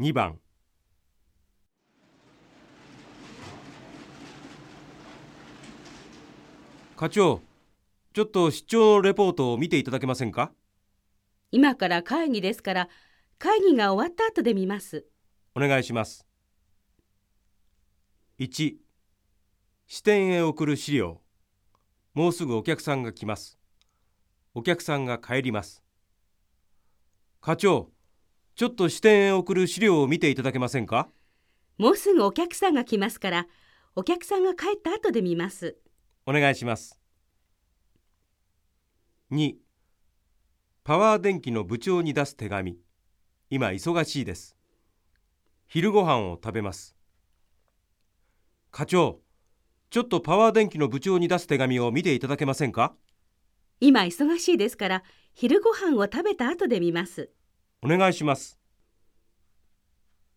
2番。課長ちょっと出張のレポートを見ていただけませんか？今から会議ですから会議が終わった後で見ます。お願いします。1支店へ送る資料。もうすぐお客さんが来ます。お客さんが帰ります。課長ちょっと支店へ送る資料を見ていただけませんか？もうすぐお客さんが来ますからお客さんが帰った後で見ます。お願いします。2パワー電気の部長に出す手紙。今忙しいです。昼ご飯を食べます。課長ちょっとパワー電気の部長に出す手紙を見ていただけませんか？今忙しいですから昼ご飯を食べた後で見ますお願いします。